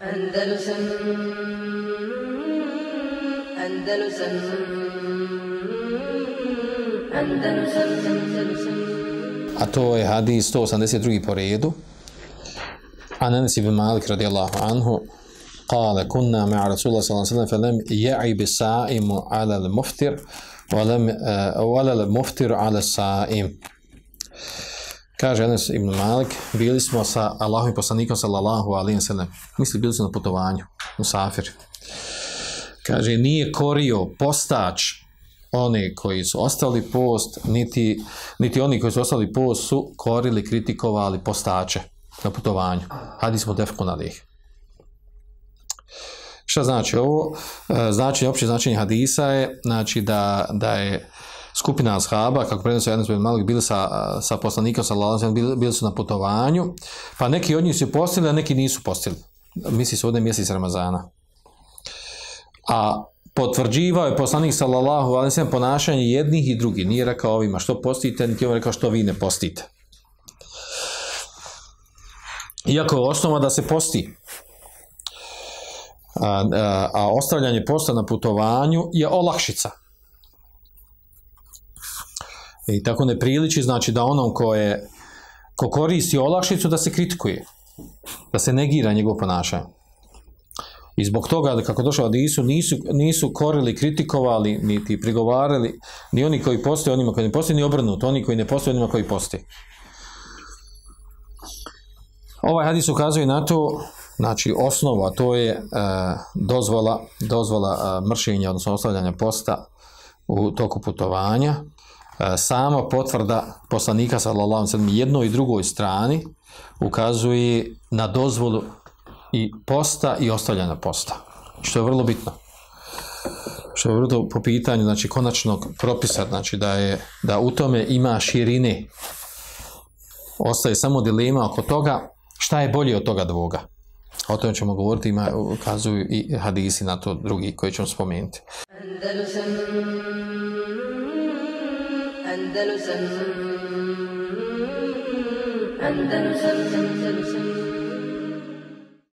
Andalusam Andalusam Andalusam Andalusam a to je hadis 182. po redu. An Anas ibn Malik radijallahu anhu قال كنا مع رسول الله صلى الله عليه وسلم فلم يعب الصائم على المفطر ولم ولا المفطر على الصائم Kaže Anas ibn Malik, bili smo sa Allahom i poslanikom sallallahu alaihi sallam. Misli, bili su na putovanju, u Safir. Kaže, nije korio postač oni koji su ostali post, niti, niti oni koji su ostali post su korili, kritikovali postače na putovanju. Hadis smo defkun alih. Šta znači ovo? Znači, opće značenje hadisa je znači da, da je skupina ashaba, kako prenosi jedan ibn Malik, bili sa, sa poslanikom, sa lalazom, bili, bili su na putovanju, pa neki od njih su postili, a neki nisu postili. Misli se ovdje mjesec Ramazana. A potvrđivao je poslanik sallallahu alejhi ve ponašanje jednih i drugih. Nije rekao ovima što postite, niti on rekao što vi ne postite. Iako je osnova da se posti. A, a, a ostavljanje posta na putovanju je olakšica. I tako ne priliči, znači da onom ko je ko koristi olakšicu da se kritikuje, da se negira njegovo ponašanje. I zbog toga, kako došlo od Isu, nisu, nisu korili, kritikovali, niti prigovarali, ni oni koji postoje onima koji ne postoje, ni obrnuto, oni koji ne postoje onima koji postoje. Ovaj hadis ukazuje na to, znači osnova, to je e, dozvola, dozvola e, mršenja, odnosno ostavljanja posta u toku putovanja, sama potvrda poslanika sallallahu alejhi jednoj i drugoj strani ukazuje na dozvolu i posta i ostavljanja posta. Što je vrlo bitno. Što je vrlo po pitanju znači konačnog propisa, znači da je da u tome ima širine. Ostaje samo dilema oko toga šta je bolje od toga dvoga. O tome ćemo govoriti, ima, ukazuju i hadisi na to drugi koji ćemo spomenuti. Andalusam Andalusam